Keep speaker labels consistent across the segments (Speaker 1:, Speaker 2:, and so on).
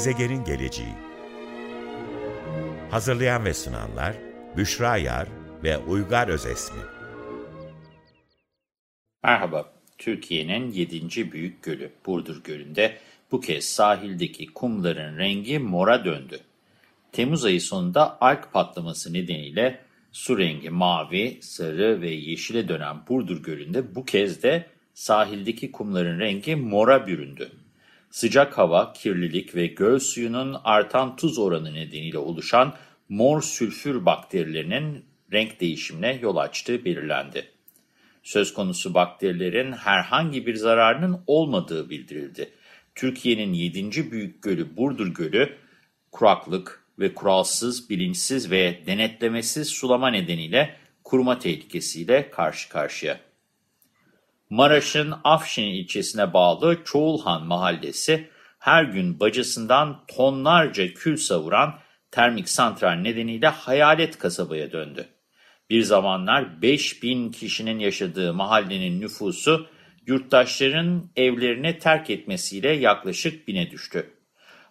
Speaker 1: Gezegenin geleceği Hazırlayan ve sunanlar Büşra Yar ve Uygar Özesmi
Speaker 2: Merhaba, Türkiye'nin 7. büyük gölü Burdur Gölü'nde bu kez sahildeki kumların rengi mora döndü. Temmuz ayı sonunda ark patlaması nedeniyle su rengi mavi, sarı ve yeşile dönen Burdur Gölü'nde bu kez de sahildeki kumların rengi mora büründü. Sıcak hava, kirlilik ve göl suyunun artan tuz oranı nedeniyle oluşan mor sülfür bakterilerinin renk değişimine yol açtığı belirlendi. Söz konusu bakterilerin herhangi bir zararının olmadığı bildirildi. Türkiye'nin 7. büyük gölü Burdur Gölü, kuraklık ve kuralsız, bilinçsiz ve denetlemesiz sulama nedeniyle kuruma tehlikesiyle karşı karşıya. Maraş'ın Afşin ilçesine bağlı Çoğulhan mahallesi her gün bacasından tonlarca kül savuran termik santral nedeniyle hayalet kasabaya döndü. Bir zamanlar 5000 kişinin yaşadığı mahallenin nüfusu yurttaşların evlerini terk etmesiyle yaklaşık bine düştü.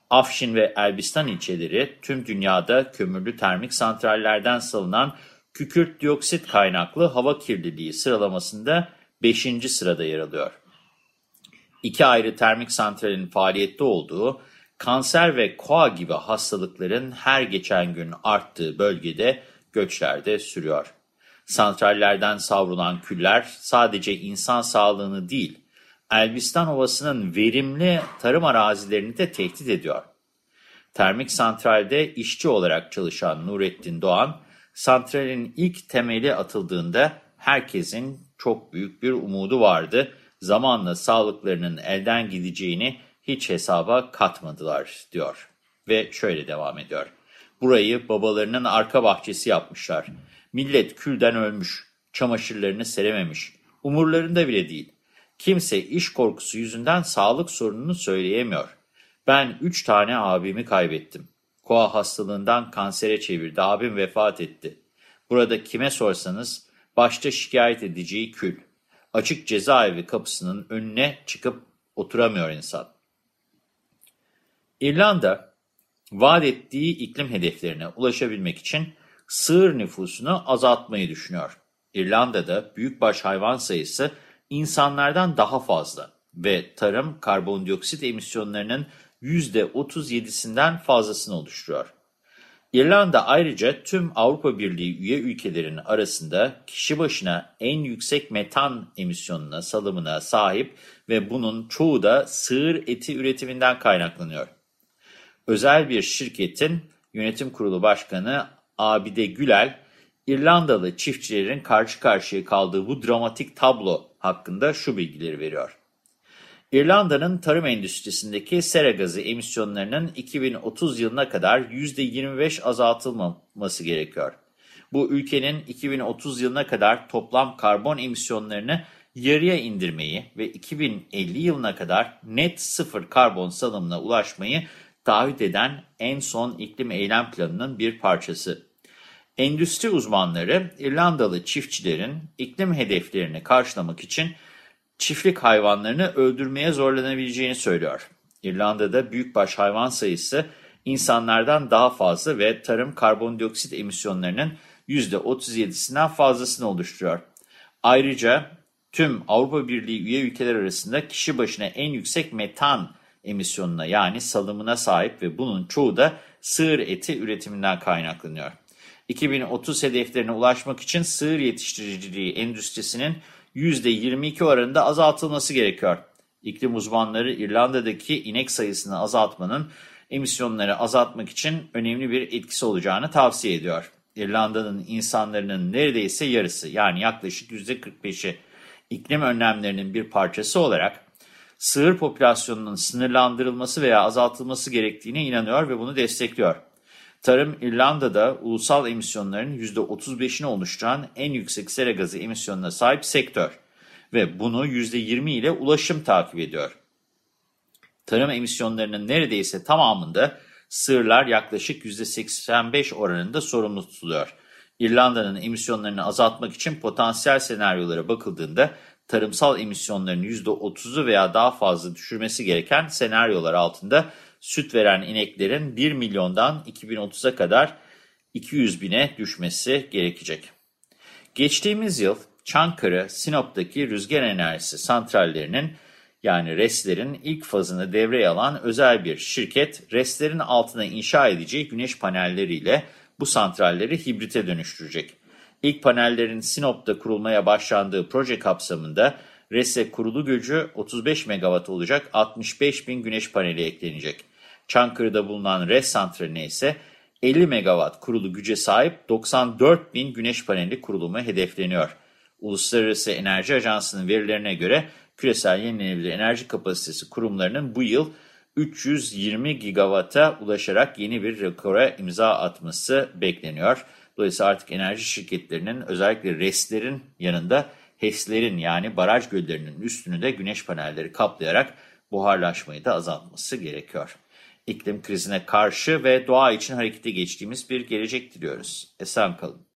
Speaker 2: Afşin ve Elbistan ilçeleri tüm dünyada kömürlü termik santrallerden salınan kükürt dioksit kaynaklı hava kirliliği sıralamasında 5. sırada yer alıyor. İki ayrı termik santralin faaliyette olduğu, kanser ve koa gibi hastalıkların her geçen gün arttığı bölgede göçler de sürüyor. Santrallerden savrulan küller sadece insan sağlığını değil, Elbistan Ovası'nın verimli tarım arazilerini de tehdit ediyor. Termik santralde işçi olarak çalışan Nurettin Doğan, santralin ilk temeli atıldığında herkesin çok büyük bir umudu vardı. Zamanla sağlıklarının elden gideceğini hiç hesaba katmadılar diyor. Ve şöyle devam ediyor. Burayı babalarının arka bahçesi yapmışlar. Millet külden ölmüş, çamaşırlarını serememiş, umurlarında bile değil. Kimse iş korkusu yüzünden sağlık sorununu söyleyemiyor. Ben üç tane abimi kaybettim. Koa hastalığından kansere çevirdi, abim vefat etti. Burada kime sorsanız başta şikayet edeceği kül. Açık cezaevi kapısının önüne çıkıp oturamıyor insan. İrlanda, vaat ettiği iklim hedeflerine ulaşabilmek için sığır nüfusunu azaltmayı düşünüyor. İrlanda'da büyükbaş hayvan sayısı insanlardan daha fazla ve tarım karbondioksit emisyonlarının %37'sinden fazlasını oluşturuyor. İrlanda ayrıca tüm Avrupa Birliği üye ülkelerinin arasında kişi başına en yüksek metan emisyonuna salımına sahip ve bunun çoğu da sığır eti üretiminden kaynaklanıyor. Özel bir şirketin yönetim kurulu başkanı Abide Gülel, İrlandalı çiftçilerin karşı karşıya kaldığı bu dramatik tablo hakkında şu bilgileri veriyor. İrlanda'nın tarım endüstrisindeki sera gazı emisyonlarının 2030 yılına kadar %25 azaltılması gerekiyor. Bu ülkenin 2030 yılına kadar toplam karbon emisyonlarını yarıya indirmeyi ve 2050 yılına kadar net sıfır karbon salımına ulaşmayı taahhüt eden en son iklim eylem planının bir parçası. Endüstri uzmanları İrlandalı çiftçilerin iklim hedeflerini karşılamak için çiftlik hayvanlarını öldürmeye zorlanabileceğini söylüyor. İrlanda'da büyükbaş hayvan sayısı insanlardan daha fazla ve tarım karbondioksit emisyonlarının %37'sinden fazlasını oluşturuyor. Ayrıca tüm Avrupa Birliği üye ülkeler arasında kişi başına en yüksek metan emisyonuna yani salımına sahip ve bunun çoğu da sığır eti üretiminden kaynaklanıyor. 2030 hedeflerine ulaşmak için sığır yetiştiriciliği endüstrisinin %22 oranında azaltılması gerekiyor. İklim uzmanları İrlanda'daki inek sayısını azaltmanın emisyonları azaltmak için önemli bir etkisi olacağını tavsiye ediyor. İrlanda'nın insanların neredeyse yarısı yani yaklaşık %45'i iklim önlemlerinin bir parçası olarak sığır popülasyonunun sınırlandırılması veya azaltılması gerektiğine inanıyor ve bunu destekliyor. Tarım İrlanda'da ulusal emisyonların %35'ini oluşturan en yüksek sera gazı emisyonuna sahip sektör ve bunu %20 ile ulaşım takip ediyor. Tarım emisyonlarının neredeyse tamamında sığırlar yaklaşık %85 oranında sorumlu tutuluyor. İrlanda'nın emisyonlarını azaltmak için potansiyel senaryolara bakıldığında tarımsal emisyonların %30'u veya daha fazla düşürmesi gereken senaryolar altında süt veren ineklerin 1 milyondan 2030'a kadar 200 bine düşmesi gerekecek. Geçtiğimiz yıl Çankırı, Sinop'taki rüzgar enerjisi santrallerinin yani RES'lerin ilk fazını devreye alan özel bir şirket, RES'lerin altına inşa edeceği güneş panelleriyle bu santralleri hibrite dönüştürecek. İlk panellerin Sinop'ta kurulmaya başlandığı proje kapsamında RES'e kurulu gücü 35 megawatt olacak 65 bin güneş paneli eklenecek. Çankırı'da bulunan RES santraline ise 50 megawatt kurulu güce sahip 94 bin güneş paneli kurulumu hedefleniyor. Uluslararası Enerji Ajansı'nın verilerine göre küresel yenilenebilir enerji kapasitesi kurumlarının bu yıl 320 gigawata ulaşarak yeni bir rekora imza atması bekleniyor. Dolayısıyla artık enerji şirketlerinin özellikle RES'lerin yanında HES'lerin yani baraj göllerinin üstünü de güneş panelleri kaplayarak buharlaşmayı da azaltması gerekiyor. İklim krizine karşı ve doğa için harekete geçtiğimiz bir gelecek diliyoruz. Esen kalın.